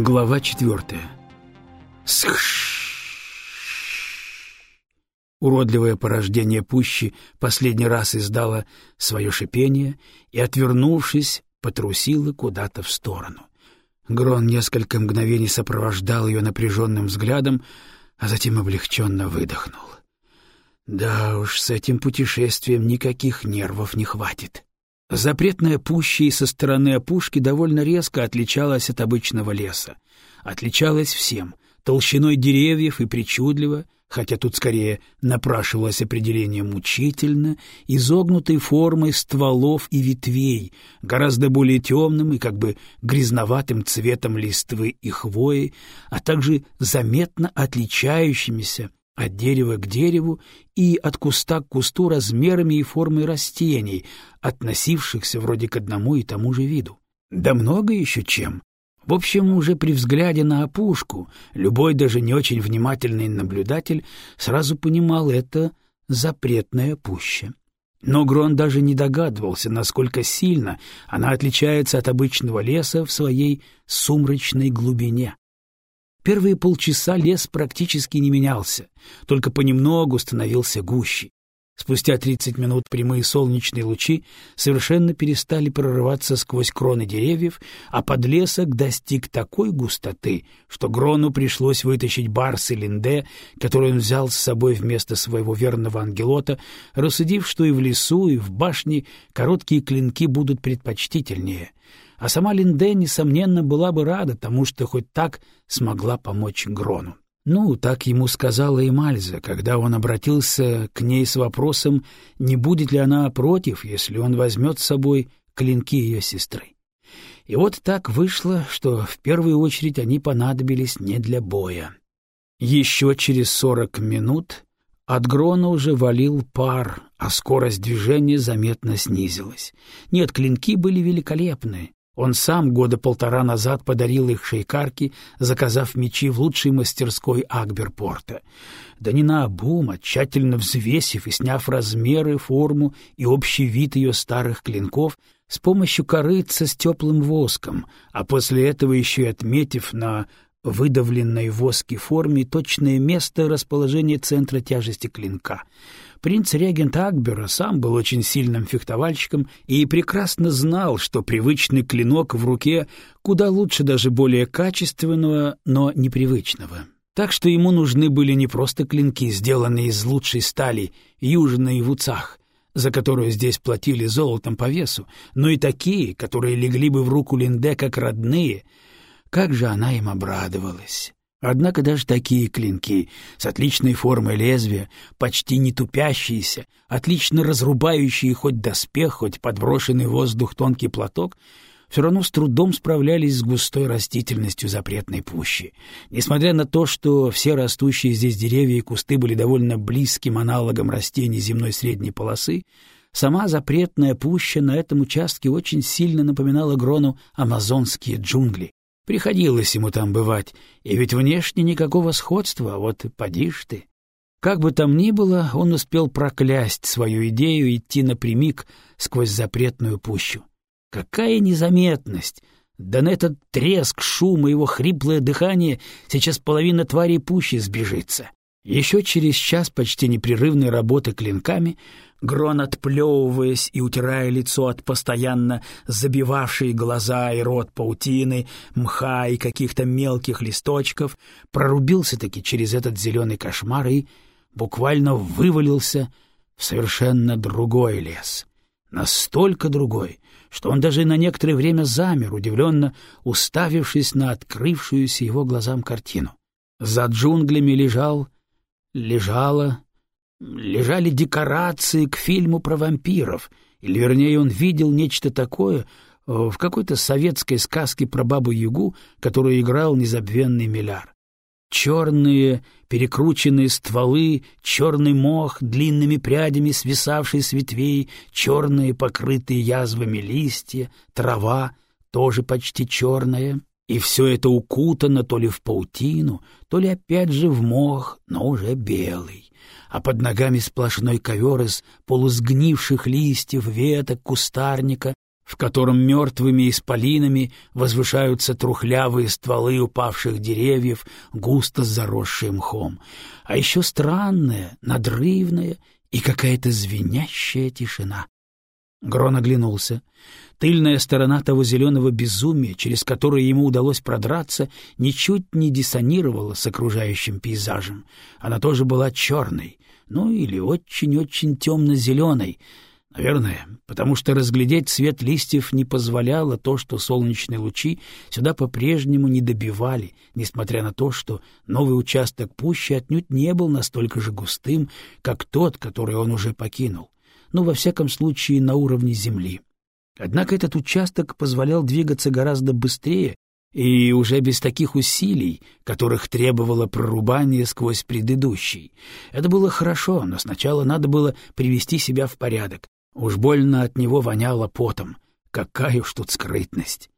Глава четвертая. Схш! Уродливое порождение пущи последний раз издало свое шипение и, отвернувшись, потрусило куда-то в сторону. Грон несколько мгновений сопровождал ее напряженным взглядом, а затем облегченно выдохнул. Да уж, с этим путешествием никаких нервов не хватит. Запретная пуща и со стороны опушки довольно резко отличалась от обычного леса. Отличалась всем — толщиной деревьев и причудливо, хотя тут скорее напрашивалось определение мучительно, изогнутой формой стволов и ветвей, гораздо более темным и как бы грязноватым цветом листвы и хвои, а также заметно отличающимися от дерева к дереву и от куста к кусту размерами и формой растений, относившихся вроде к одному и тому же виду. Да много еще чем. В общем, уже при взгляде на опушку любой даже не очень внимательный наблюдатель сразу понимал это запретная пуща. Но Грон даже не догадывался, насколько сильно она отличается от обычного леса в своей сумрачной глубине. Первые полчаса лес практически не менялся, только понемногу становился гуще. Спустя тридцать минут прямые солнечные лучи совершенно перестали прорываться сквозь кроны деревьев, а подлесок достиг такой густоты, что Грону пришлось вытащить барс и линде, который он взял с собой вместо своего верного ангелота, рассудив, что и в лесу, и в башне короткие клинки будут предпочтительнее — а сама Линде, несомненно, была бы рада тому, что хоть так смогла помочь Грону. Ну, так ему сказала и Мальза, когда он обратился к ней с вопросом, не будет ли она против, если он возьмет с собой клинки ее сестры. И вот так вышло, что в первую очередь они понадобились не для боя. Еще через сорок минут от Грона уже валил пар, а скорость движения заметно снизилась. Нет, клинки были великолепны, он сам года полтора назад подарил их шейкарке, заказав мечи в лучшей мастерской Акберпорта. Да не наобум, а тщательно взвесив и сняв размеры, форму и общий вид ее старых клинков с помощью корыца с теплым воском, а после этого еще и отметив на выдавленной воске форме точное место расположения центра тяжести клинка — Принц-регент Акбера сам был очень сильным фехтовальщиком и прекрасно знал, что привычный клинок в руке куда лучше даже более качественного, но непривычного. Так что ему нужны были не просто клинки, сделанные из лучшей стали, южной в уцах, за которую здесь платили золотом по весу, но и такие, которые легли бы в руку Линде как родные. Как же она им обрадовалась! Однако даже такие клинки с отличной формой лезвия, почти не тупящиеся, отлично разрубающие хоть доспех, хоть подброшенный в воздух тонкий платок, все равно с трудом справлялись с густой растительностью запретной пущи. Несмотря на то, что все растущие здесь деревья и кусты были довольно близким аналогом растений земной средней полосы, сама запретная пуща на этом участке очень сильно напоминала Грону амазонские джунгли, Приходилось ему там бывать, и ведь внешне никакого сходства, а вот поди ж ты. Как бы там ни было, он успел проклясть свою идею идти напрямик сквозь запретную пущу. Какая незаметность! Да на этот треск, шум и его хриплое дыхание сейчас половина тварей пущи сбежится. Еще через час почти непрерывной работы клинками Грон, отплевываясь и утирая лицо от постоянно забивавшей глаза и рот паутины, мха и каких-то мелких листочков, прорубился-таки через этот зеленый кошмар и буквально вывалился в совершенно другой лес. Настолько другой, что он даже на некоторое время замер, удивленно уставившись на открывшуюся его глазам картину. За джунглями лежал, лежала лежали декорации к фильму про вампиров, или, вернее, он видел нечто такое э, в какой-то советской сказке про Бабу-Ягу, которую играл незабвенный Миляр. Черные перекрученные стволы, черный мох, длинными прядями свисавший с ветвей, черные покрытые язвами листья, трава, тоже почти черная. И все это укутано то ли в паутину, то ли опять же в мох, но уже белый. А под ногами сплошной ковер из полусгнивших листьев, веток, кустарника, в котором мертвыми исполинами возвышаются трухлявые стволы упавших деревьев, густо заросшие мхом, а еще странная, надрывная и какая-то звенящая тишина. Грон оглянулся. Тыльная сторона того зеленого безумия, через которое ему удалось продраться, ничуть не диссонировала с окружающим пейзажем. Она тоже была черной, ну или очень-очень темно-зеленой, Наверное, потому что разглядеть цвет листьев не позволяло то, что солнечные лучи сюда по-прежнему не добивали, несмотря на то, что новый участок пущи отнюдь не был настолько же густым, как тот, который он уже покинул, ну, во всяком случае, на уровне земли. Однако этот участок позволял двигаться гораздо быстрее и уже без таких усилий, которых требовало прорубание сквозь предыдущий. Это было хорошо, но сначала надо было привести себя в порядок, Уж больно от него воняло потом. Какая уж тут скрытность!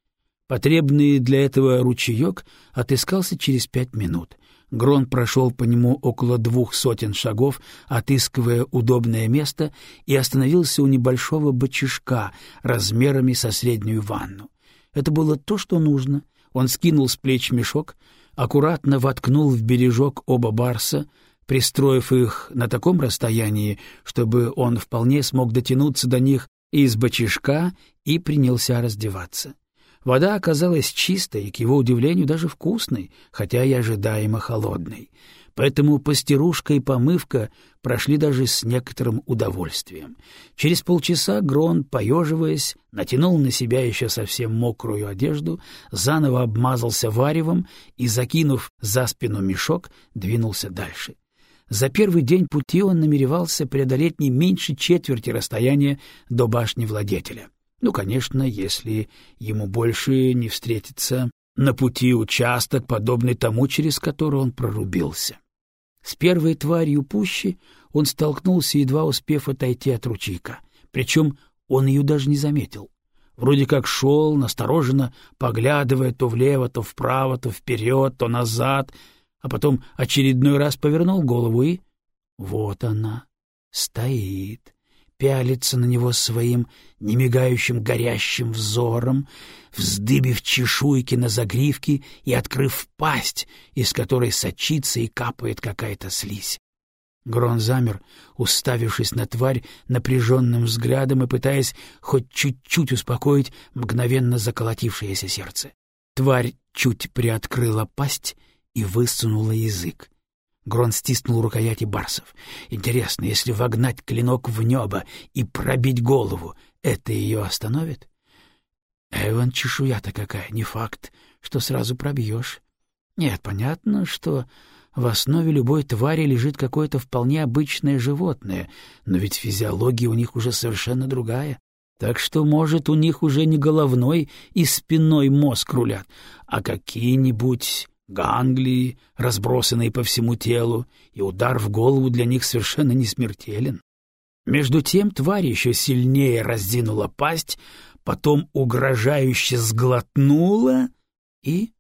Потребный для этого ручеек отыскался через пять минут. Грон прошел по нему около двух сотен шагов, отыскивая удобное место, и остановился у небольшого бочишка размерами со среднюю ванну. Это было то, что нужно. Он скинул с плеч мешок, аккуратно воткнул в бережок оба барса, пристроив их на таком расстоянии, чтобы он вполне смог дотянуться до них из бочишка и принялся раздеваться. Вода оказалась чистой и, к его удивлению, даже вкусной, хотя и ожидаемо холодной. Поэтому постирушка и помывка прошли даже с некоторым удовольствием. Через полчаса Грон, поеживаясь, натянул на себя еще совсем мокрую одежду, заново обмазался варевом и, закинув за спину мешок, двинулся дальше. За первый день пути он намеревался преодолеть не меньше четверти расстояния до башни владетеля. Ну, конечно, если ему больше не встретится на пути участок, подобный тому, через который он прорубился. С первой тварью пущи он столкнулся, едва успев отойти от ручейка. Причем он ее даже не заметил. Вроде как шел, настороженно поглядывая то влево, то вправо, то вперед, то назад — а потом очередной раз повернул голову и... Вот она, стоит, пялится на него своим немигающим горящим взором, вздыбив чешуйки на загривке и открыв пасть, из которой сочится и капает какая-то слизь. Грон замер, уставившись на тварь напряженным взглядом и пытаясь хоть чуть-чуть успокоить мгновенно заколотившееся сердце. Тварь чуть приоткрыла пасть и высунула язык. Грон стиснул рукояти барсов. Интересно, если вогнать клинок в небо и пробить голову, это ее остановит? Эван, чешуя-то какая, не факт, что сразу пробьешь. Нет, понятно, что в основе любой твари лежит какое-то вполне обычное животное, но ведь физиология у них уже совершенно другая. Так что, может, у них уже не головной и спинной мозг рулят, а какие-нибудь ганглии, разбросанные по всему телу, и удар в голову для них совершенно не смертелен. Между тем тварь еще сильнее раздинула пасть, потом угрожающе сглотнула и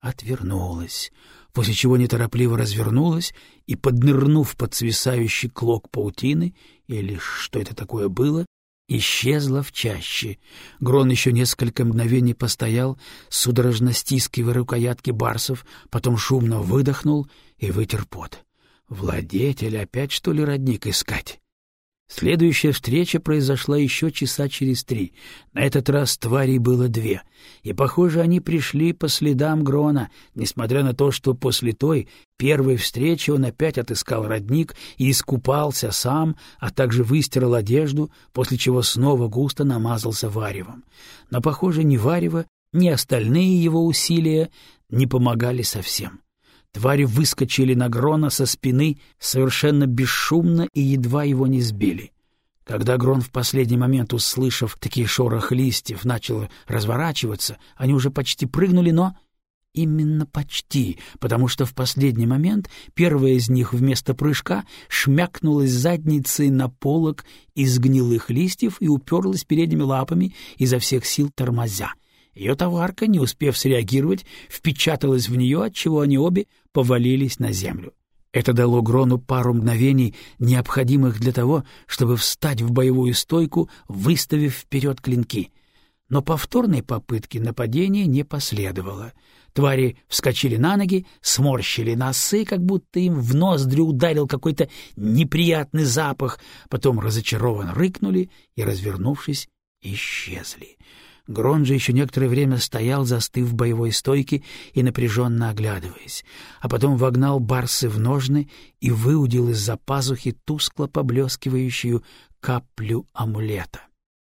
отвернулась, после чего неторопливо развернулась и, поднырнув под свисающий клок паутины, или что это такое было, исчезла в чаще. Грон еще несколько мгновений постоял, судорожно стискивая рукоятки барсов, потом шумно выдохнул и вытер пот. Владетель опять, что ли, родник искать? Следующая встреча произошла еще часа через три. На этот раз тварей было две, и, похоже, они пришли по следам Грона, несмотря на то, что после той первой встречи он опять отыскал родник и искупался сам, а также выстирал одежду, после чего снова густо намазался варевом. Но, похоже, ни варево, ни остальные его усилия не помогали совсем. Твари выскочили на Грона со спины совершенно бесшумно и едва его не сбили. Когда Грон в последний момент, услышав такие шорох листьев, начал разворачиваться, они уже почти прыгнули, но... Именно почти, потому что в последний момент первая из них вместо прыжка шмякнулась задницей на полок из гнилых листьев и уперлась передними лапами изо всех сил тормозя — ее товарка, не успев среагировать, впечаталась в нее, отчего они обе повалились на землю. Это дало Грону пару мгновений, необходимых для того, чтобы встать в боевую стойку, выставив вперед клинки. но повторной попытки нападения не последовало. Твари вскочили на ноги, сморщили носы, как будто им в ноздри ударил какой-то неприятный запах, потом разочарованно рыкнули и, развернувшись, исчезли. Грон же еще некоторое время стоял, застыв в боевой стойке и напряженно оглядываясь, а потом вогнал барсы в ножны и выудил из-за пазухи тускло поблескивающую каплю амулета.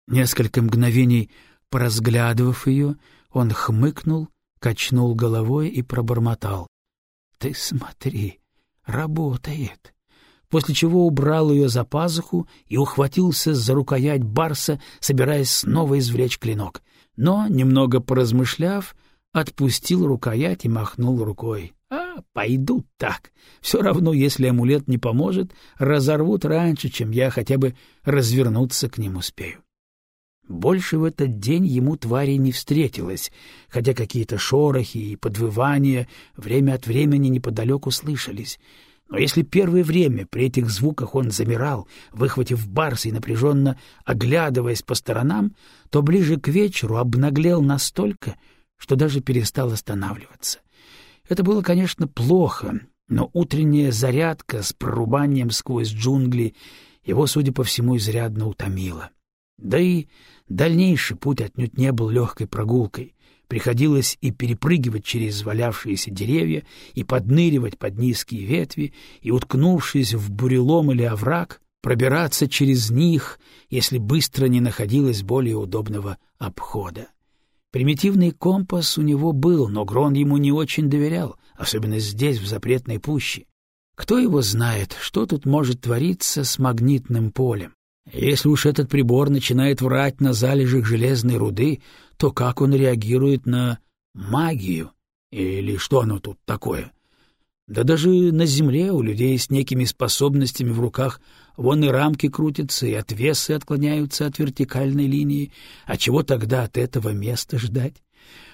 Несколько мгновений поразглядывав ее, он хмыкнул, качнул головой и пробормотал. — Ты смотри, работает после чего убрал ее за пазуху и ухватился за рукоять барса, собираясь снова извлечь клинок. Но, немного поразмышляв, отпустил рукоять и махнул рукой. «А, пойдут так. Все равно, если амулет не поможет, разорвут раньше, чем я хотя бы развернуться к ним успею». Больше в этот день ему твари не встретилось, хотя какие-то шорохи и подвывания время от времени неподалеку слышались — но если первое время при этих звуках он замирал, выхватив барс и напряженно оглядываясь по сторонам, то ближе к вечеру обнаглел настолько, что даже перестал останавливаться. Это было, конечно, плохо, но утренняя зарядка с прорубанием сквозь джунгли его, судя по всему, изрядно утомила. Да и дальнейший путь отнюдь не был легкой прогулкой. Приходилось и перепрыгивать через валявшиеся деревья, и подныривать под низкие ветви, и, уткнувшись в бурелом или овраг, пробираться через них, если быстро не находилось более удобного обхода. Примитивный компас у него был, но Грон ему не очень доверял, особенно здесь, в запретной пуще. Кто его знает, что тут может твориться с магнитным полем? Если уж этот прибор начинает врать на залежах железной руды, то как он реагирует на магию? Или что оно тут такое? Да даже на Земле у людей с некими способностями в руках вон и рамки крутятся, и отвесы отклоняются от вертикальной линии. А чего тогда от этого места ждать?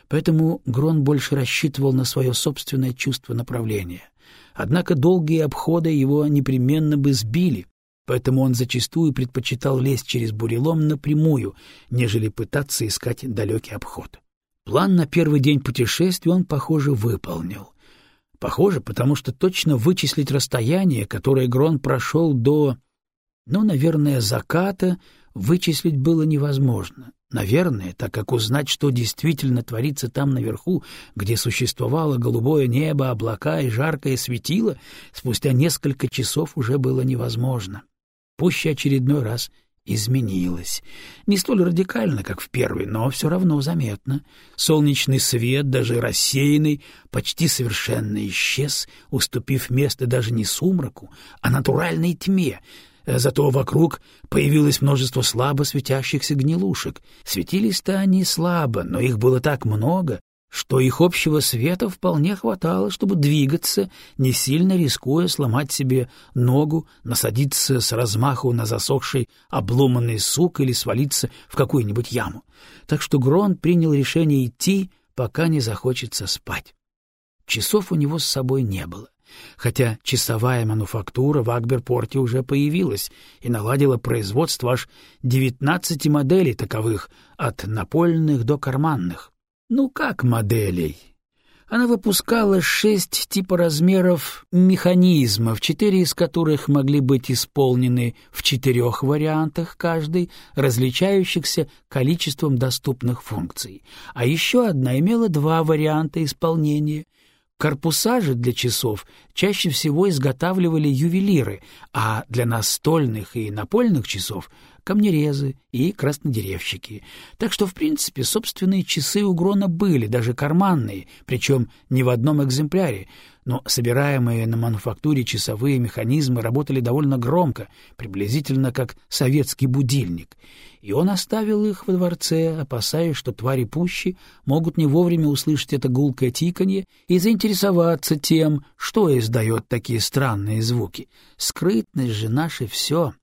Поэтому Грон больше рассчитывал на свое собственное чувство направления. Однако долгие обходы его непременно бы сбили, поэтому он зачастую предпочитал лезть через бурелом напрямую, нежели пытаться искать далекий обход. План на первый день путешествия он, похоже, выполнил. Похоже, потому что точно вычислить расстояние, которое Грон прошел до, ну, наверное, заката, вычислить было невозможно. Наверное, так как узнать, что действительно творится там наверху, где существовало голубое небо, облака и жаркое светило, спустя несколько часов уже было невозможно пуще очередной раз изменилась. Не столь радикально, как в первый, но все равно заметно. Солнечный свет, даже рассеянный, почти совершенно исчез, уступив место даже не сумраку, а натуральной тьме. Зато вокруг появилось множество слабо светящихся гнилушек. Светились-то они слабо, но их было так много, что их общего света вполне хватало, чтобы двигаться, не сильно рискуя сломать себе ногу, насадиться с размаху на засохший обломанный сук или свалиться в какую-нибудь яму. Так что Грон принял решение идти, пока не захочется спать. Часов у него с собой не было, хотя часовая мануфактура в Акберпорте уже появилась и наладила производство аж девятнадцати моделей таковых, от напольных до карманных. Ну как моделей? Она выпускала шесть типа размеров механизмов, четыре из которых могли быть исполнены в четырех вариантах каждый, различающихся количеством доступных функций. А еще одна имела два варианта исполнения — Корпуса же для часов чаще всего изготавливали ювелиры, а для настольных и напольных часов камнерезы и краснодеревщики. Так что, в принципе, собственные часы у Грона были, даже карманные, причем не в одном экземпляре, но собираемые на мануфактуре часовые механизмы работали довольно громко, приблизительно как советский будильник, и он оставил их во дворце, опасаясь, что твари пущи могут не вовремя услышать это гулкое тиканье и заинтересоваться тем, что издает такие странные звуки. Скрытность же наша все.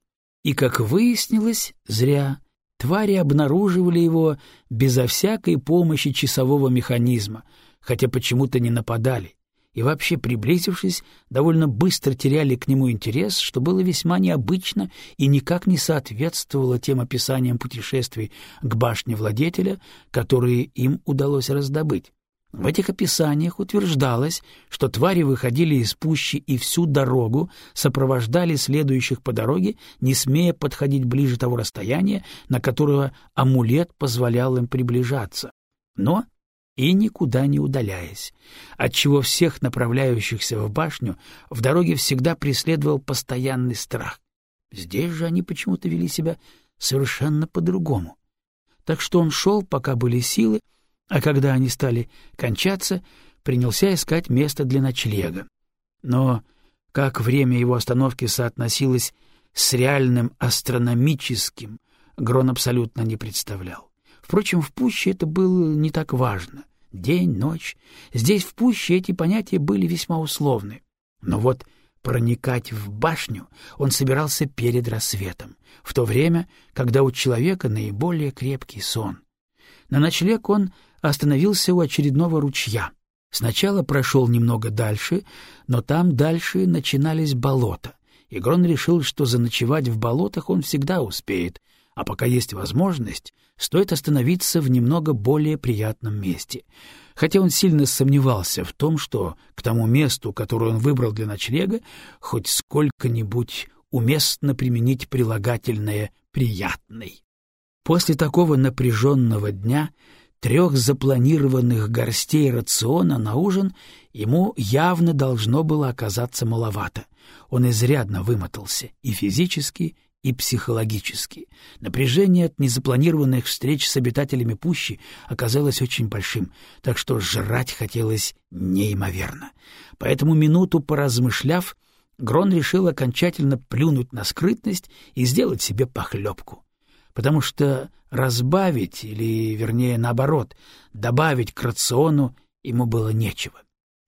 И, как выяснилось, зря. Твари обнаруживали его безо всякой помощи часового механизма, хотя почему-то не нападали. и вообще, приблизившись, довольно быстро теряли к нему интерес, что было весьма необычно и никак не соответствовало тем описаниям путешествий к башне владетеля, которые им удалось раздобыть. В этих описаниях утверждалось, что твари выходили из пущи и всю дорогу сопровождали следующих по дороге, не смея подходить ближе того расстояния, на которое амулет позволял им приближаться. Но и никуда не удаляясь, отчего всех направляющихся в башню в дороге всегда преследовал постоянный страх. Здесь же они почему-то вели себя совершенно по-другому. Так что он шел, пока были силы, а когда они стали кончаться, принялся искать место для ночлега. Но как время его остановки соотносилось с реальным астрономическим, Грон абсолютно не представлял. Впрочем, в пуще это было не так важно день, ночь. Здесь в пуще эти понятия были весьма условны. Но вот проникать в башню он собирался перед рассветом, в то время, когда у человека наиболее крепкий сон. На ночлег он остановился у очередного ручья. Сначала прошел немного дальше, но там дальше начинались болота. И Грон решил, что заночевать в болотах он всегда успеет, а пока есть возможность, стоит остановиться в немного более приятном месте. Хотя он сильно сомневался в том, что к тому месту, которое он выбрал для ночлега, хоть сколько-нибудь уместно применить прилагательное «приятный». После такого напряженного дня трех запланированных горстей рациона на ужин ему явно должно было оказаться маловато. Он изрядно вымотался и физически, и психологически. Напряжение от незапланированных встреч с обитателями пущи оказалось очень большим, так что жрать хотелось неимоверно. Поэтому, минуту поразмышляв, Грон решил окончательно плюнуть на скрытность и сделать себе похлебку. Потому что разбавить, или, вернее, наоборот, добавить к рациону ему было нечего.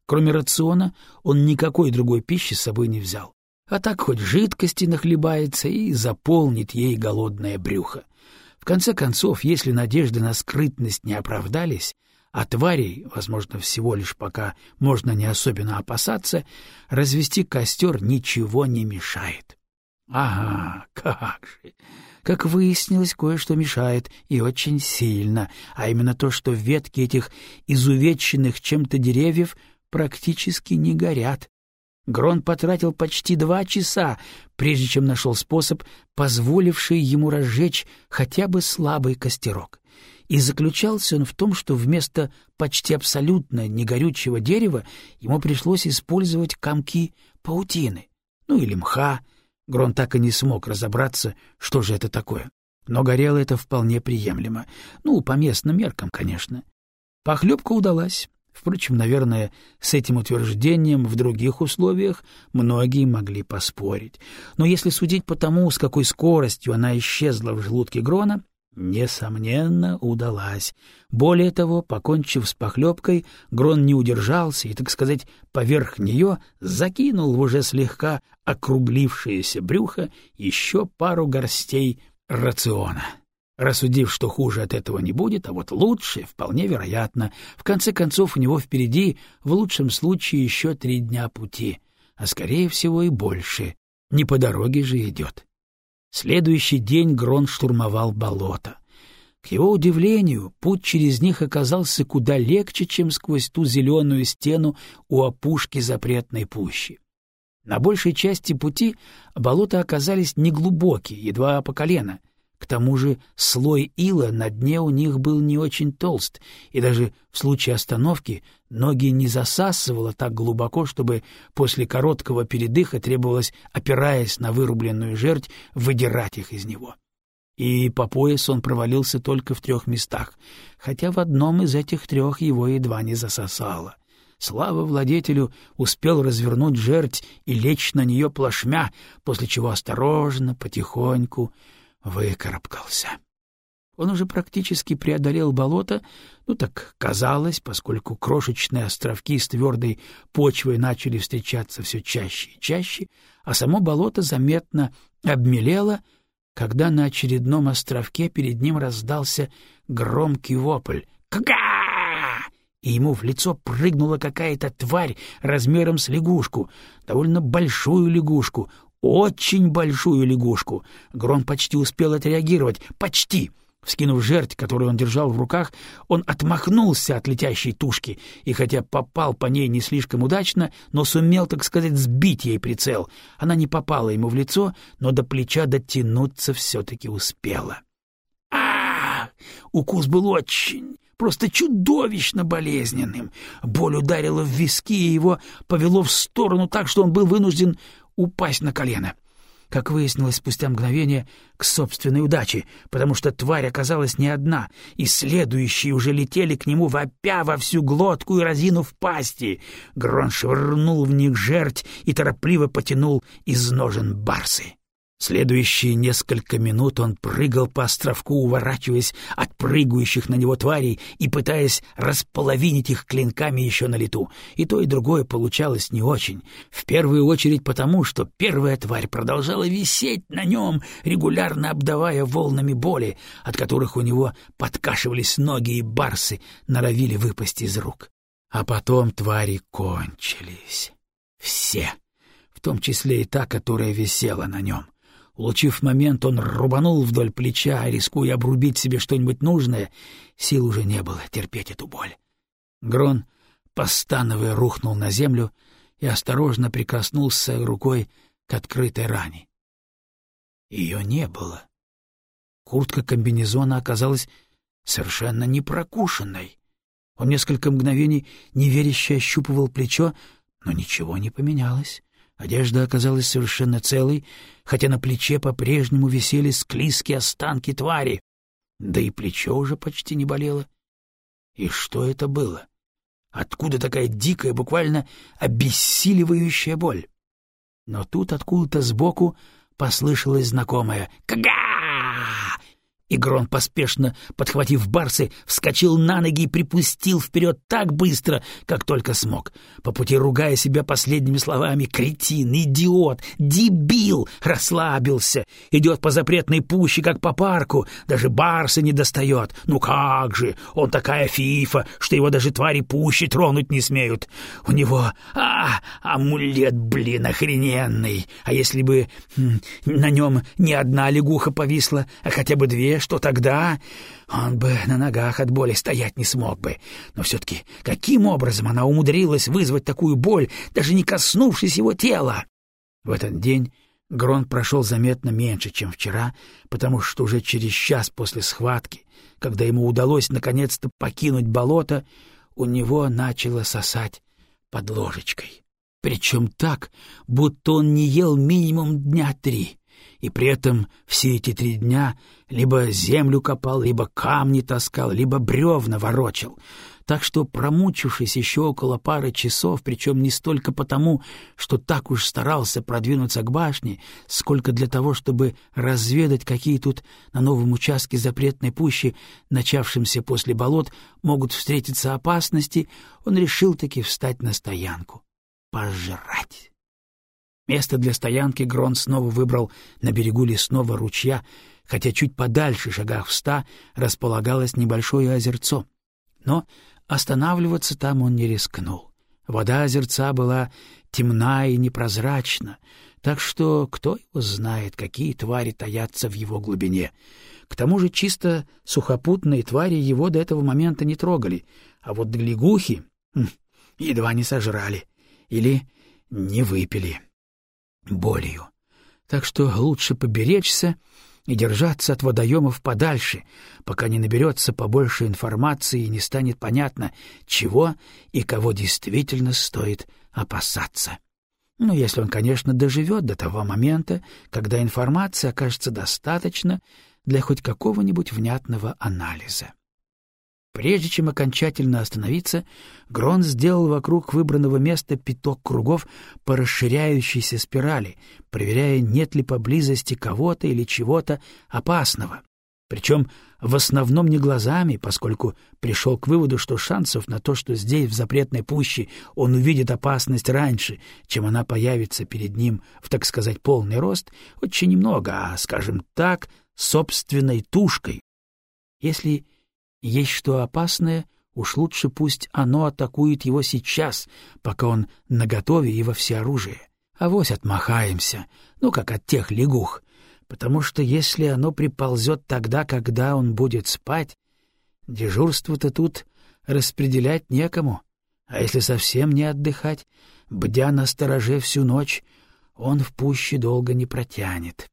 Кроме рациона он никакой другой пищи с собой не взял а так хоть жидкости нахлебается и заполнит ей голодное брюхо. В конце концов, если надежды на скрытность не оправдались, а тварей, возможно, всего лишь пока можно не особенно опасаться, развести костер ничего не мешает. Ага, как же! Как выяснилось, кое-что мешает, и очень сильно, а именно то, что ветки этих изувеченных чем-то деревьев практически не горят. Грон потратил почти два часа, прежде чем нашел способ, позволивший ему разжечь хотя бы слабый костерок. И заключался он в том, что вместо почти абсолютно негорючего дерева ему пришлось использовать комки паутины, ну или мха. Грон так и не смог разобраться, что же это такое. Но горело это вполне приемлемо. Ну, по местным меркам, конечно. Похлебка удалась. Впрочем, наверное, с этим утверждением в других условиях многие могли поспорить. Но если судить по тому, с какой скоростью она исчезла в желудке Грона, несомненно, удалась. Более того, покончив с похлебкой, Грон не удержался и, так сказать, поверх нее закинул в уже слегка округлившееся брюхо еще пару горстей рациона. Рассудив, что хуже от этого не будет, а вот лучше, вполне вероятно. В конце концов, у него впереди, в лучшем случае, еще три дня пути, а, скорее всего, и больше. Не по дороге же идет. Следующий день Грон штурмовал болото. К его удивлению, путь через них оказался куда легче, чем сквозь ту зеленую стену у опушки запретной пущи. На большей части пути болота оказались неглубокие, едва по колено — к тому же слой ила на дне у них был не очень толст, и даже в случае остановки ноги не засасывало так глубоко, чтобы после короткого передыха требовалось, опираясь на вырубленную жерть, выдирать их из него. И по пояс он провалился только в трех местах, хотя в одном из этих трех его едва не засосало. Слава владетелю успел развернуть жерть и лечь на нее плашмя, после чего осторожно, потихоньку выкарабкался. Он уже практически преодолел болото, ну так казалось, поскольку крошечные островки с твердой почвой начали встречаться все чаще и чаще, а само болото заметно обмелело, когда на очередном островке перед ним раздался громкий вопль «Ка!» и ему в лицо прыгнула какая-то тварь размером с лягушку, довольно большую лягушку, очень большую лягушку. Грон почти успел отреагировать. Почти! Вскинув жерть, которую он держал в руках, он отмахнулся от летящей тушки, и хотя попал по ней не слишком удачно, но сумел, так сказать, сбить ей прицел. Она не попала ему в лицо, но до плеча дотянуться все-таки успела. а, Укус был очень, просто чудовищно болезненным. Боль ударила в виски, и его повело в сторону так, что он был вынужден упасть на колено как выяснилось спустя мгновение, к собственной удаче, потому что тварь оказалась не одна, и следующие уже летели к нему вопя во всю глотку и разину в пасти. Грон швырнул в них жерть и торопливо потянул из ножен барсы. Следующие несколько минут он прыгал по островку, уворачиваясь от прыгающих на него тварей и пытаясь располовинить их клинками еще на лету. И то, и другое получалось не очень. В первую очередь потому, что первая тварь продолжала висеть на нем, регулярно обдавая волнами боли, от которых у него подкашивались ноги и барсы норовили выпасть из рук. А потом твари кончились. Все, в том числе и та, которая висела на нем. Улучив момент, он рубанул вдоль плеча, рискуя обрубить себе что-нибудь нужное. Сил уже не было терпеть эту боль. Грон, постановая, рухнул на землю и осторожно прикоснулся рукой к открытой ране. Ее не было. Куртка комбинезона оказалась совершенно не прокушенной. Он несколько мгновений неверяще ощупывал плечо, но ничего не поменялось. Одежда оказалась совершенно целой, хотя на плече по-прежнему висели склизкие останки твари, да и плечо уже почти не болело. И что это было? Откуда такая дикая, буквально обессиливающая боль? Но тут откуда-то сбоку послышалось знакомое «Кага!» И Грон, поспешно подхватив барсы, вскочил на ноги и припустил вперед так быстро, как только смог, по пути ругая себя последними словами «кретин», «идиот», «дебил», «расслабился», идет по запретной пуще, как по парку, даже барсы не достает. Ну как же, он такая фифа, что его даже твари пущи тронуть не смеют. У него, а, амулет, блин, охрененный. А если бы на нем не одна лягуха повисла, а хотя бы две, что тогда он бы на ногах от боли стоять не смог бы. Но все-таки каким образом она умудрилась вызвать такую боль, даже не коснувшись его тела? В этот день Грон прошел заметно меньше, чем вчера, потому что уже через час после схватки, когда ему удалось наконец-то покинуть болото, у него начало сосать под ложечкой. Причем так, будто он не ел минимум дня три и при этом все эти три дня либо землю копал, либо камни таскал, либо бревна ворочал. Так что, промучившись еще около пары часов, причем не столько потому, что так уж старался продвинуться к башне, сколько для того, чтобы разведать, какие тут на новом участке запретной пущи, начавшемся после болот, могут встретиться опасности, он решил таки встать на стоянку. Пожрать. Место для стоянки Грон снова выбрал на берегу лесного ручья, хотя чуть подальше, шагах в ста, располагалось небольшое озерцо. Но останавливаться там он не рискнул. Вода озерца была темна и непрозрачна, так что кто его знает, какие твари таятся в его глубине. К тому же чисто сухопутные твари его до этого момента не трогали, а вот лягухи хм, едва не сожрали или не выпили болью. Так что лучше поберечься и держаться от водоемов подальше, пока не наберется побольше информации и не станет понятно, чего и кого действительно стоит опасаться. Ну, если он, конечно, доживет до того момента, когда информации окажется достаточно для хоть какого-нибудь внятного анализа. Прежде чем окончательно остановиться, Грон сделал вокруг выбранного места пяток кругов по расширяющейся спирали, проверяя, нет ли поблизости кого-то или чего-то опасного. Причем в основном не глазами, поскольку пришел к выводу, что шансов на то, что здесь, в запретной пуще, он увидит опасность раньше, чем она появится перед ним в, так сказать, полный рост, очень немного, а, скажем так, собственной тушкой. Если есть что опасное, Уж лучше пусть оно атакует его сейчас, пока он наготове и во всеоружии. Авось отмахаемся, ну, как от тех лягух, потому что если оно приползет тогда, когда он будет спать, дежурство-то тут распределять некому, а если совсем не отдыхать, бдя на стороже всю ночь, он в пуще долго не протянет.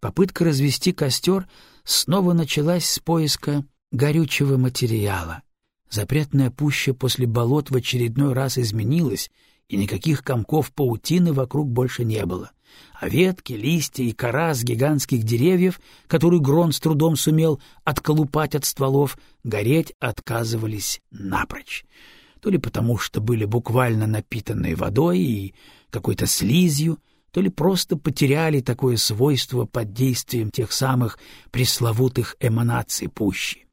Попытка развести костер снова началась с поиска горючего материала. Запретная пуща после болот в очередной раз изменилась, и никаких комков паутины вокруг больше не было. А ветки, листья и кора с гигантских деревьев, которые Грон с трудом сумел отколупать от стволов, гореть отказывались напрочь. То ли потому, что были буквально напитанные водой и какой-то слизью, то ли просто потеряли такое свойство под действием тех самых пресловутых эманаций пущи.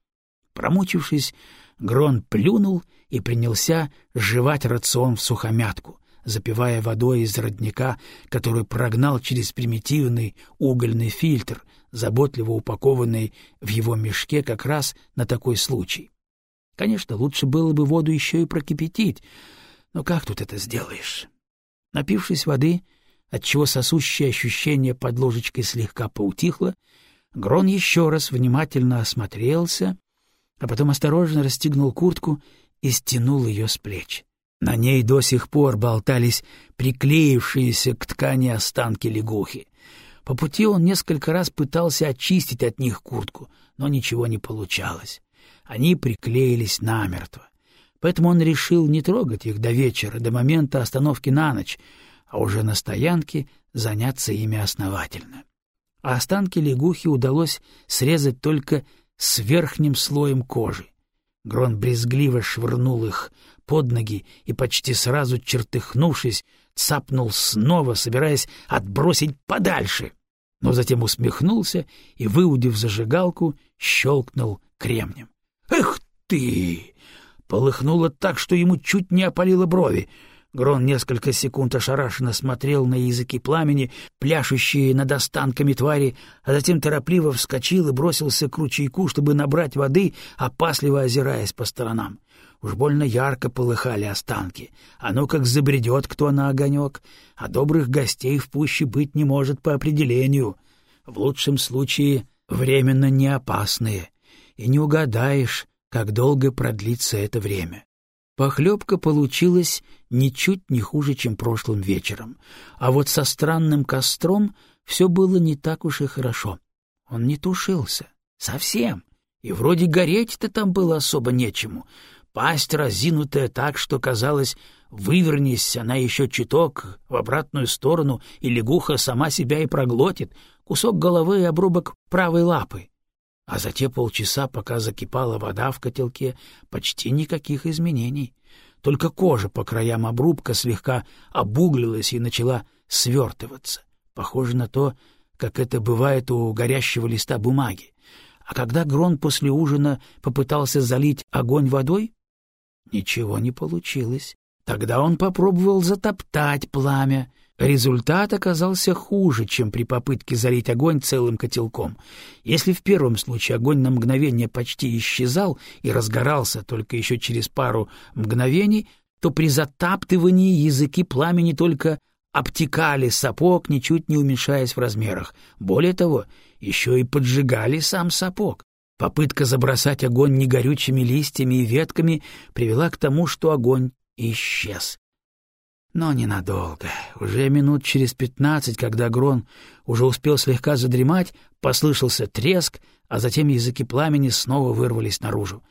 Промучившись, Грон плюнул и принялся жевать рацион в сухомятку, запивая водой из родника, который прогнал через примитивный угольный фильтр, заботливо упакованный в его мешке как раз на такой случай. Конечно, лучше было бы воду еще и прокипятить, но как тут это сделаешь? Напившись воды, отчего сосущее ощущение под ложечкой слегка поутихло, Грон еще раз внимательно осмотрелся а потом осторожно расстегнул куртку и стянул ее с плеч. На ней до сих пор болтались приклеившиеся к ткани останки лягухи. По пути он несколько раз пытался очистить от них куртку, но ничего не получалось. Они приклеились намертво. Поэтому он решил не трогать их до вечера, до момента остановки на ночь, а уже на стоянке заняться ими основательно. А останки лягухи удалось срезать только с верхним слоем кожи. Грон брезгливо швырнул их под ноги и, почти сразу чертыхнувшись, цапнул снова, собираясь отбросить подальше, но затем усмехнулся и, выудив зажигалку, щелкнул кремнем. «Эх ты!» Полыхнуло так, что ему чуть не опалило брови. Грон несколько секунд ошарашенно смотрел на языки пламени, пляшущие над останками твари, а затем торопливо вскочил и бросился к ручейку, чтобы набрать воды, опасливо озираясь по сторонам. Уж больно ярко полыхали останки. А ну как забредет кто на огонек, а добрых гостей в пуще быть не может по определению. В лучшем случае временно не опасные, и не угадаешь, как долго продлится это время. Похлебка получилась ничуть не хуже, чем прошлым вечером, а вот со странным костром все было не так уж и хорошо. Он не тушился. Совсем. И вроде гореть-то там было особо нечему. Пасть разинутая так, что, казалось, вывернись она еще чуток в обратную сторону, и лягуха сама себя и проглотит, кусок головы и обрубок правой лапы. А за те полчаса, пока закипала вода в котелке, почти никаких изменений. Только кожа по краям обрубка слегка обуглилась и начала свертываться. Похоже на то, как это бывает у горящего листа бумаги. А когда Грон после ужина попытался залить огонь водой, ничего не получилось. Тогда он попробовал затоптать пламя, Результат оказался хуже, чем при попытке залить огонь целым котелком. Если в первом случае огонь на мгновение почти исчезал и разгорался только еще через пару мгновений, то при затаптывании языки пламени только обтекали сапог, ничуть не уменьшаясь в размерах. Более того, еще и поджигали сам сапог. Попытка забросать огонь негорючими листьями и ветками привела к тому, что огонь исчез. Но ненадолго. Уже минут через пятнадцать, когда Грон уже успел слегка задремать, послышался треск, а затем языки пламени снова вырвались наружу.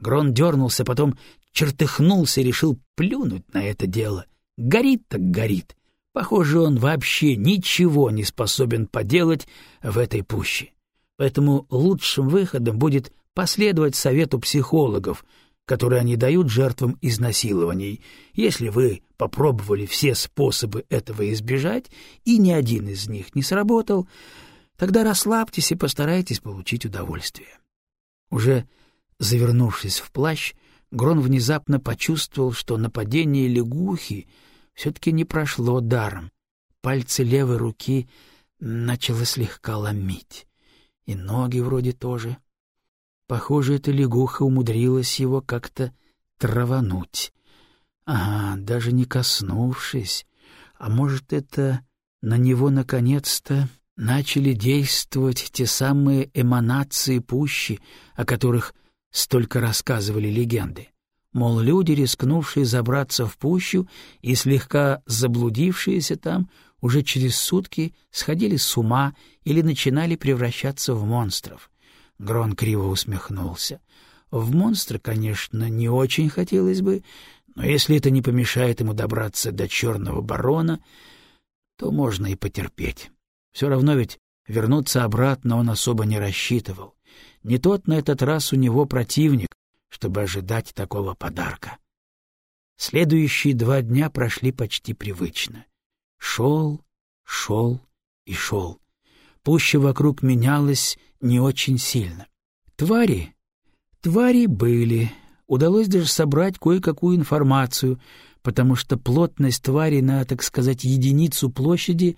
Грон дернулся, потом чертыхнулся и решил плюнуть на это дело. Горит так горит. Похоже, он вообще ничего не способен поделать в этой пуще. Поэтому лучшим выходом будет последовать совету психологов — которые они дают жертвам изнасилований. Если вы попробовали все способы этого избежать, и ни один из них не сработал, тогда расслабьтесь и постарайтесь получить удовольствие. Уже завернувшись в плащ, Грон внезапно почувствовал, что нападение лягухи все-таки не прошло даром. Пальцы левой руки начало слегка ломить. И ноги вроде тоже. Похоже, эта лягуха умудрилась его как-то травануть. Ага, даже не коснувшись. А может, это на него наконец-то начали действовать те самые эманации пущи, о которых столько рассказывали легенды. Мол, люди, рискнувшие забраться в пущу и слегка заблудившиеся там, уже через сутки сходили с ума или начинали превращаться в монстров. Грон криво усмехнулся. В монстра, конечно, не очень хотелось бы, но если это не помешает ему добраться до черного барона, то можно и потерпеть. Все равно ведь вернуться обратно он особо не рассчитывал. Не тот на этот раз у него противник, чтобы ожидать такого подарка. Следующие два дня прошли почти привычно. Шел, шел и шел. Пуща вокруг менялась не очень сильно. Твари? Твари были. Удалось даже собрать кое-какую информацию, потому что плотность твари на, так сказать, единицу площади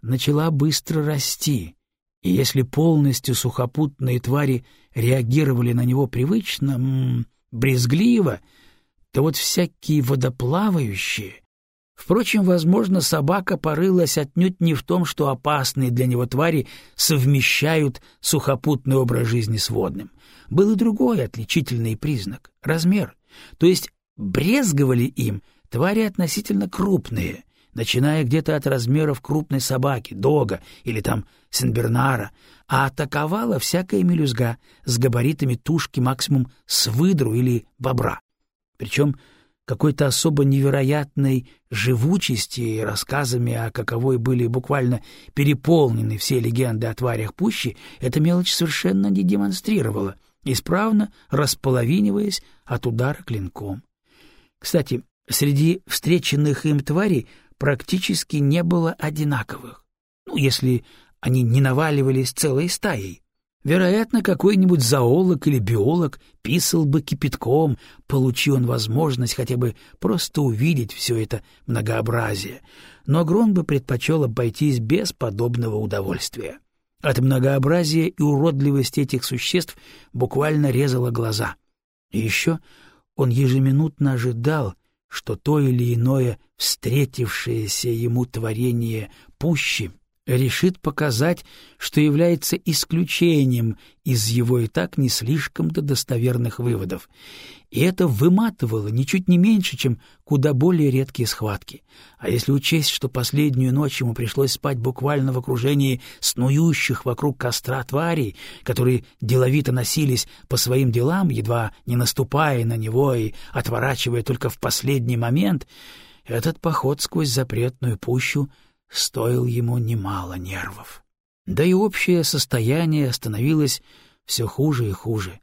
начала быстро расти, и если полностью сухопутные твари реагировали на него привычно, м -м, брезгливо, то вот всякие водоплавающие... Впрочем, возможно, собака порылась отнюдь не в том, что опасные для него твари совмещают сухопутный образ жизни с водным. Был и другой отличительный признак — размер. То есть брезговали им твари относительно крупные, начиная где-то от размеров крупной собаки, дога или там сенбернара, а атаковала всякая мелюзга с габаритами тушки максимум с выдру или бобра. Причем какой-то особо невероятной живучести и рассказами о каковой были буквально переполнены все легенды о тварях пущи, эта мелочь совершенно не демонстрировала, исправно располовиниваясь от удара клинком. Кстати, среди встреченных им тварей практически не было одинаковых. Ну, если они не наваливались целой стаей. Вероятно, какой-нибудь зоолог или биолог писал бы кипятком, получи он возможность хотя бы просто увидеть все это многообразие. Но Грон бы предпочел обойтись без подобного удовольствия. От многообразия и уродливости этих существ буквально резало глаза. И еще он ежеминутно ожидал, что то или иное встретившееся ему творение пуще решит показать, что является исключением из его и так не слишком-то достоверных выводов. И это выматывало ничуть не меньше, чем куда более редкие схватки. А если учесть, что последнюю ночь ему пришлось спать буквально в окружении снующих вокруг костра тварей, которые деловито носились по своим делам, едва не наступая на него и отворачивая только в последний момент, этот поход сквозь запретную пущу — стоил ему немало нервов. Да и общее состояние становилось все хуже и хуже.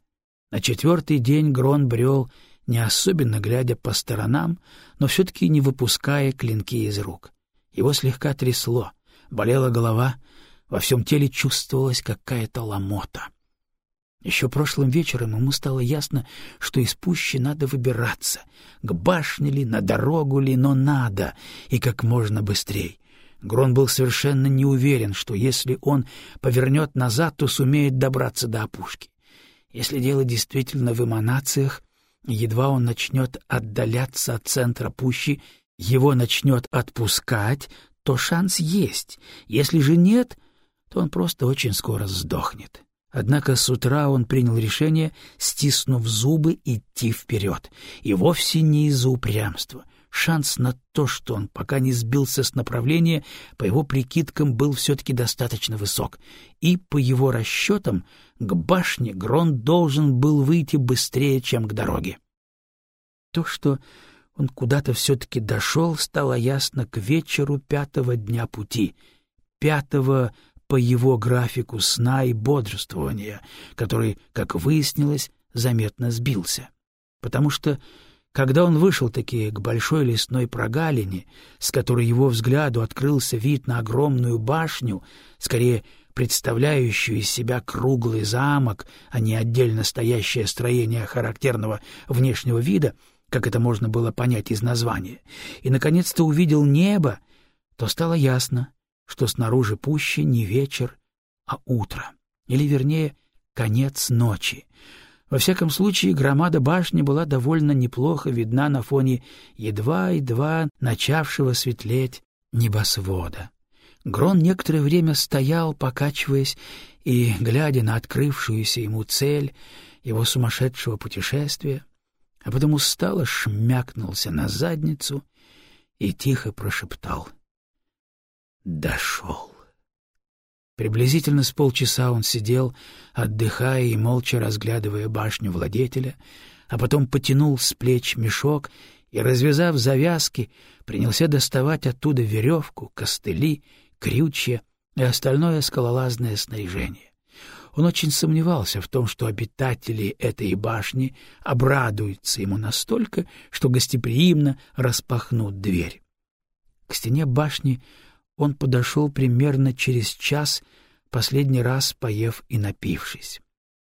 На четвертый день Грон брел, не особенно глядя по сторонам, но все-таки не выпуская клинки из рук. Его слегка трясло, болела голова, во всем теле чувствовалась какая-то ломота. Еще прошлым вечером ему стало ясно, что из пущи надо выбираться, к башне ли, на дорогу ли, но надо, и как можно быстрее. Грон был совершенно не уверен, что если он повернет назад, то сумеет добраться до опушки. Если дело действительно в эманациях, едва он начнет отдаляться от центра пущи, его начнет отпускать, то шанс есть. Если же нет, то он просто очень скоро сдохнет. Однако с утра он принял решение, стиснув зубы, идти вперед. И вовсе не из-за упрямства шанс на то, что он пока не сбился с направления, по его прикидкам был все-таки достаточно высок, и, по его расчетам, к башне Грон должен был выйти быстрее, чем к дороге. То, что он куда-то все-таки дошел, стало ясно к вечеру пятого дня пути, пятого по его графику сна и бодрствования, который, как выяснилось, заметно сбился. Потому что когда он вышел-таки к большой лесной прогалине, с которой его взгляду открылся вид на огромную башню, скорее представляющую из себя круглый замок, а не отдельно стоящее строение характерного внешнего вида, как это можно было понять из названия, и, наконец-то, увидел небо, то стало ясно, что снаружи пуще не вечер, а утро, или, вернее, конец ночи. Во всяком случае, громада башни была довольно неплохо видна на фоне едва-едва начавшего светлеть небосвода. Грон некоторое время стоял, покачиваясь и глядя на открывшуюся ему цель его сумасшедшего путешествия, а потом устало шмякнулся на задницу и тихо прошептал «Дошел». Приблизительно с полчаса он сидел, отдыхая и молча разглядывая башню владетеля, а потом потянул с плеч мешок и, развязав завязки, принялся доставать оттуда веревку, костыли, крючья и остальное скалолазное снаряжение. Он очень сомневался в том, что обитатели этой башни обрадуются ему настолько, что гостеприимно распахнут дверь. К стене башни он подошел примерно через час, последний раз поев и напившись.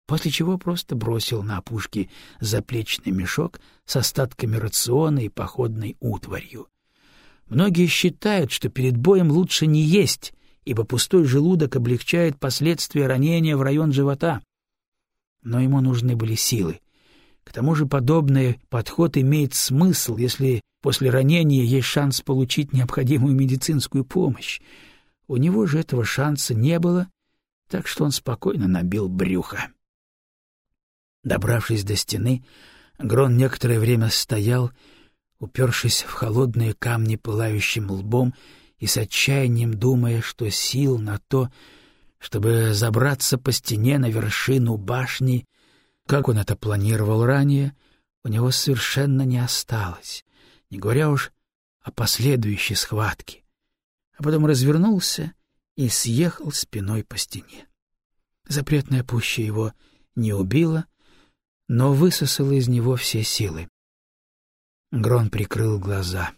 После чего просто бросил на опушке заплечный мешок с остатками рациона и походной утварью. Многие считают, что перед боем лучше не есть, ибо пустой желудок облегчает последствия ранения в район живота. Но ему нужны были силы. К тому же подобный подход имеет смысл, если После ранения есть шанс получить необходимую медицинскую помощь. У него же этого шанса не было, так что он спокойно набил брюхо. Добравшись до стены, Грон некоторое время стоял, упершись в холодные камни пылающим лбом и с отчаянием думая, что сил на то, чтобы забраться по стене на вершину башни, как он это планировал ранее, у него совершенно не осталось не говоря уж о последующей схватке, а потом развернулся и съехал спиной по стене. Запретная пуща его не убила, но высосала из него все силы. Грон прикрыл глаза.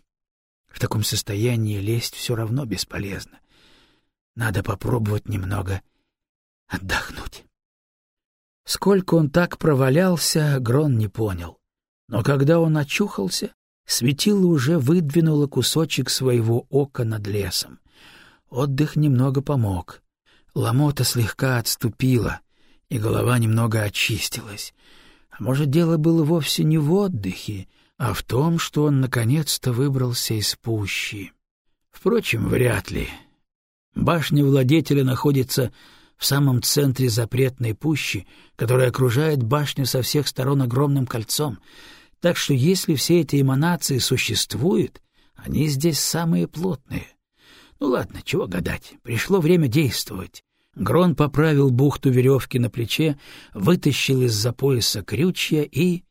В таком состоянии лезть все равно бесполезно. Надо попробовать немного отдохнуть. Сколько он так провалялся, Грон не понял. Но когда он очухался, Светило уже выдвинуло кусочек своего ока над лесом. Отдых немного помог. Ломота слегка отступила, и голова немного очистилась. А может, дело было вовсе не в отдыхе, а в том, что он наконец-то выбрался из пущи. Впрочем, вряд ли. Башня владетеля находится в самом центре запретной пущи, которая окружает башню со всех сторон огромным кольцом — так что если все эти эманации существуют, они здесь самые плотные. Ну ладно, чего гадать, пришло время действовать. Грон поправил бухту веревки на плече, вытащил из-за пояса крючья и...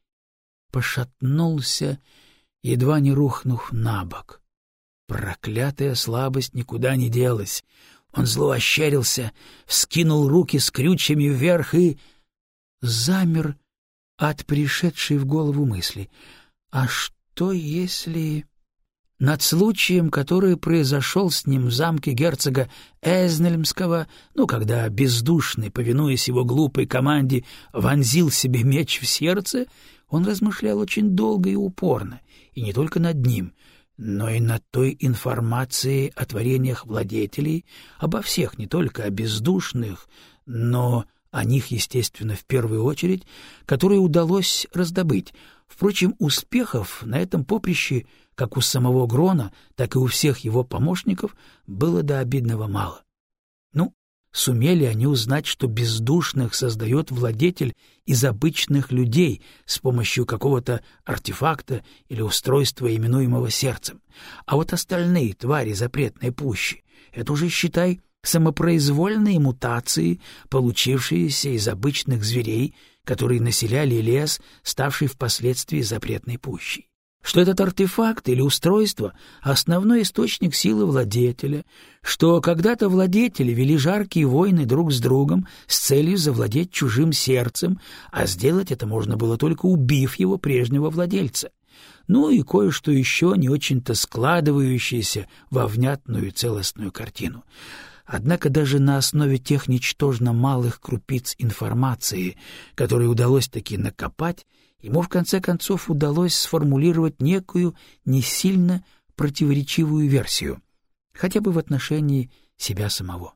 пошатнулся, едва не рухнув на бок. Проклятая слабость никуда не делась. Он зло ощерился, вскинул руки с крючьями вверх и... замер, от пришедшей в голову мысли. А что если... Над случаем, который произошел с ним в замке герцога Эзнельмского, ну, когда бездушный, повинуясь его глупой команде, вонзил себе меч в сердце, он размышлял очень долго и упорно, и не только над ним, но и над той информацией о творениях владетелей, обо всех, не только о бездушных, но о них, естественно, в первую очередь, которые удалось раздобыть. Впрочем, успехов на этом поприще, как у самого Грона, так и у всех его помощников, было до обидного мало. Ну, сумели они узнать, что бездушных создает владетель из обычных людей с помощью какого-то артефакта или устройства, именуемого сердцем. А вот остальные твари запретной пущи — это уже, считай, самопроизвольные мутации, получившиеся из обычных зверей, которые населяли лес, ставший впоследствии запретной пущей. Что этот артефакт или устройство — основной источник силы владетеля, что когда-то владетели вели жаркие войны друг с другом с целью завладеть чужим сердцем, а сделать это можно было только убив его прежнего владельца. Ну и кое-что еще не очень-то складывающееся во внятную целостную картину. Однако даже на основе тех ничтожно малых крупиц информации, которые удалось таки накопать, ему в конце концов удалось сформулировать некую не сильно противоречивую версию, хотя бы в отношении себя самого.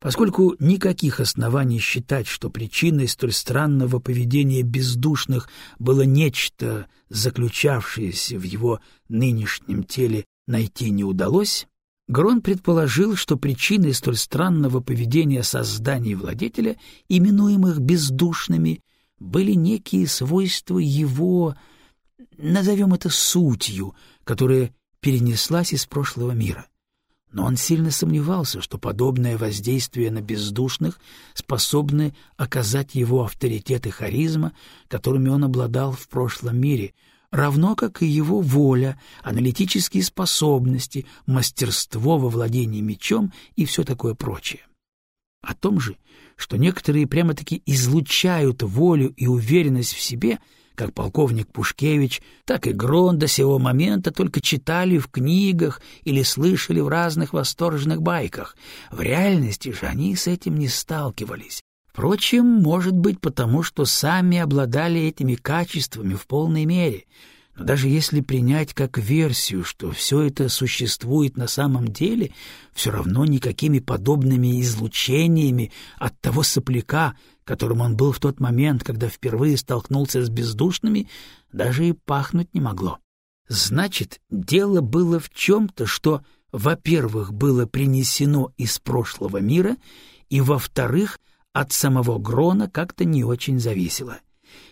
Поскольку никаких оснований считать, что причиной столь странного поведения бездушных было нечто, заключавшееся в его нынешнем теле, найти не удалось, Грон предположил, что причиной столь странного поведения созданий владетеля, именуемых бездушными, были некие свойства его, назовем это сутью, которая перенеслась из прошлого мира. Но он сильно сомневался, что подобное воздействие на бездушных способны оказать его авторитет и харизма, которыми он обладал в прошлом мире, равно как и его воля, аналитические способности, мастерство во владении мечом и все такое прочее. О том же, что некоторые прямо-таки излучают волю и уверенность в себе — как полковник Пушкевич, так и Грон до сего момента только читали в книгах или слышали в разных восторженных байках. В реальности же они с этим не сталкивались. Впрочем, может быть потому, что сами обладали этими качествами в полной мере — но даже если принять как версию, что все это существует на самом деле, все равно никакими подобными излучениями от того сопляка, которым он был в тот момент, когда впервые столкнулся с бездушными, даже и пахнуть не могло. Значит, дело было в чем-то, что, во-первых, было принесено из прошлого мира, и, во-вторых, от самого Грона как-то не очень зависело —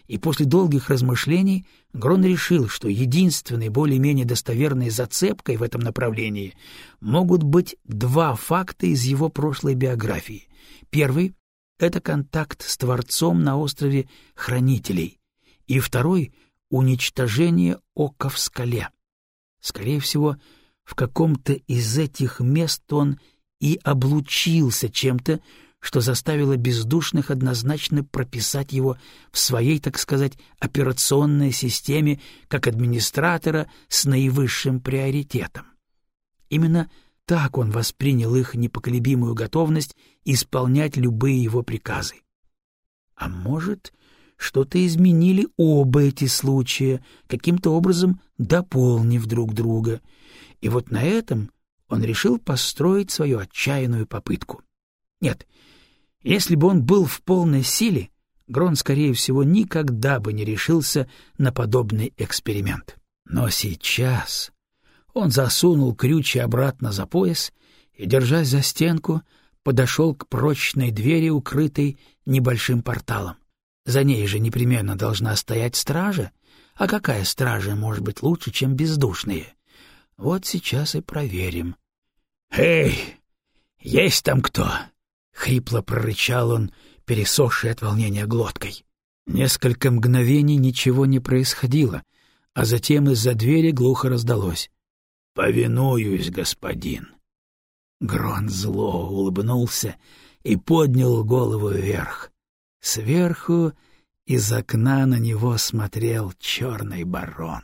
и после долгих размышлений Грон решил, что единственной более-менее достоверной зацепкой в этом направлении могут быть два факта из его прошлой биографии. Первый — это контакт с Творцом на острове Хранителей, и второй — уничтожение ока в скале. Скорее всего, в каком-то из этих мест он и облучился чем-то, что заставило бездушных однозначно прописать его в своей, так сказать, операционной системе как администратора с наивысшим приоритетом. Именно так он воспринял их непоколебимую готовность исполнять любые его приказы. А может, что-то изменили оба эти случая, каким-то образом дополнив друг друга, и вот на этом он решил построить свою отчаянную попытку. Нет, если бы он был в полной силе, Грон, скорее всего, никогда бы не решился на подобный эксперимент. Но сейчас он засунул крючи обратно за пояс и, держась за стенку, подошел к прочной двери, укрытой небольшим порталом. За ней же непременно должна стоять стража, а какая стража может быть лучше, чем бездушные? Вот сейчас и проверим. — Эй, есть там кто? — хрипло прорычал он, пересохший от волнения глоткой. Несколько мгновений ничего не происходило, а затем из-за двери глухо раздалось. — Повинуюсь, господин. Грон зло улыбнулся и поднял голову вверх. Сверху из окна на него смотрел черный барон.